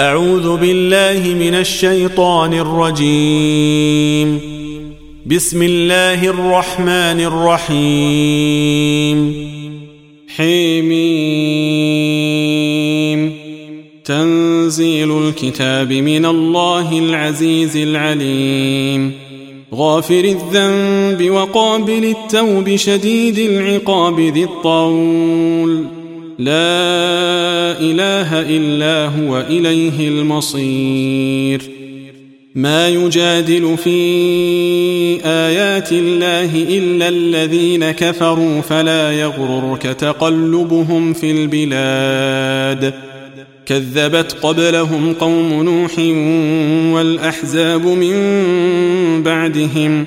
أعوذ بالله من الشيطان الرجيم. بسم الله الرحمن الرحيم. حميم. تنزيل الكتاب من الله العزيز العليم. غافر الذنب وقابل التوب شديد العقاب ذي الطول. لا إله إلا هو إليه المصير. ما يجادل في آيات الله إلا الذين كفروا فلا يغررك تقلبهم في البلاد. كذبت قبلهم قوم نوح والأحزاب من بعدهم.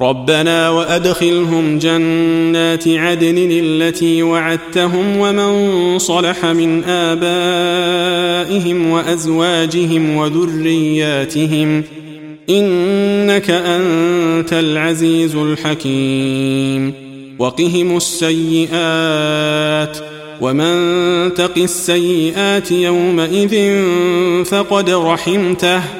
ربنا وأدخلهم جنات عدن التي وعدتهم ومن صلح من آبائهم وأزواجهم وذرياتهم إنك أنت العزيز الحكيم وقهم السيئات ومن تق السيئات يومئذ فقد رحمته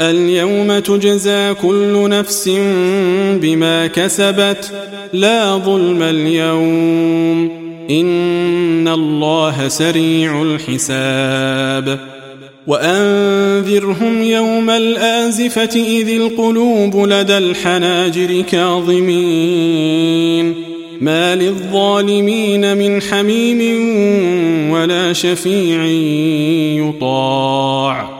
اليوم تجزى كل نفس بما كسبت لا ظلم اليوم إن الله سريع الحساب وأنذرهم يوم الآزفة إذ القلوب لدى الحناجر كاظمين ما للظالمين من حميم ولا شفيع يطاع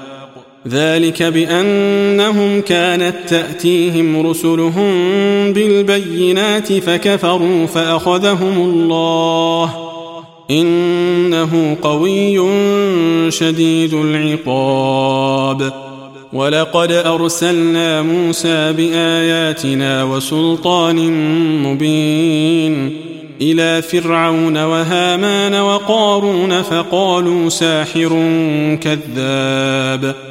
ذلك بأنهم كانت تأتيهم رسلهم بالبينات فكفروا فأخذهم الله. إنه قوي شديد العقاب. ولقد أرسلنا موسى بآياتنا وسلطان مبين إلى فرعون وهامان وقارون فقالوا ساحر كذاب.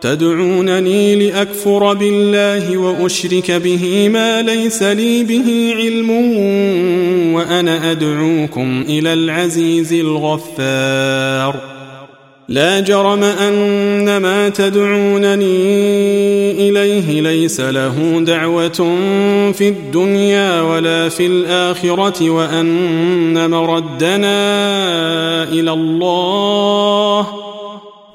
تدعونني لأكفر بالله وأشرك به ما ليس لي به علم وأنا أدعوكم إلى العزيز الغفار. لا جرم أن ما تدعونني إليه ليس له دعوة في الدنيا ولا في الآخرة وأن مردنا إلى الله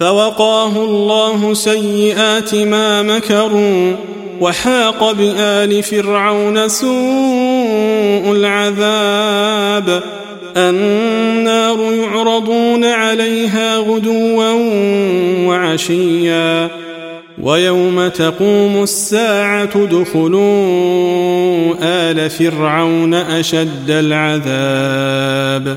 فوقاه الله سيئات ما مكروا وحاق بآل فرعون سوء العذاب. النار يعرضون عليها غدوا وعشيا. ويوم تقوم الساعة دخلوا آل فرعون أشد العذاب.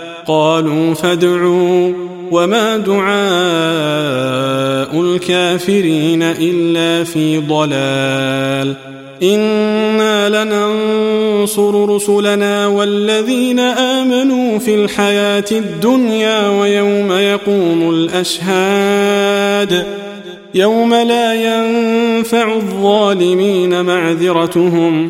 قالوا فادعوا وما دعاء الكافرين إلا في ضلال إنا لننصر رسلنا والذين آمنوا في الحياة الدنيا ويوم يقوم الأشهاد يوم لا ينفع الظالمين معذرتهم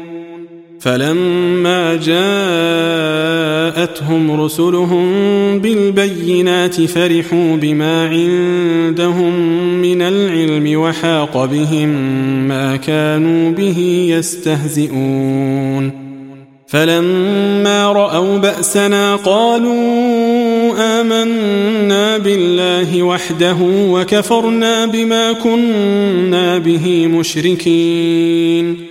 فلما جاءتهم رسلهم بالبينات فرحوا بما عندهم من العلم وحاق بهم ما كانوا به يستهزئون. فلما رأوا بأسنا قالوا آمنا بالله وحده وكفرنا بما كنا به مشركين.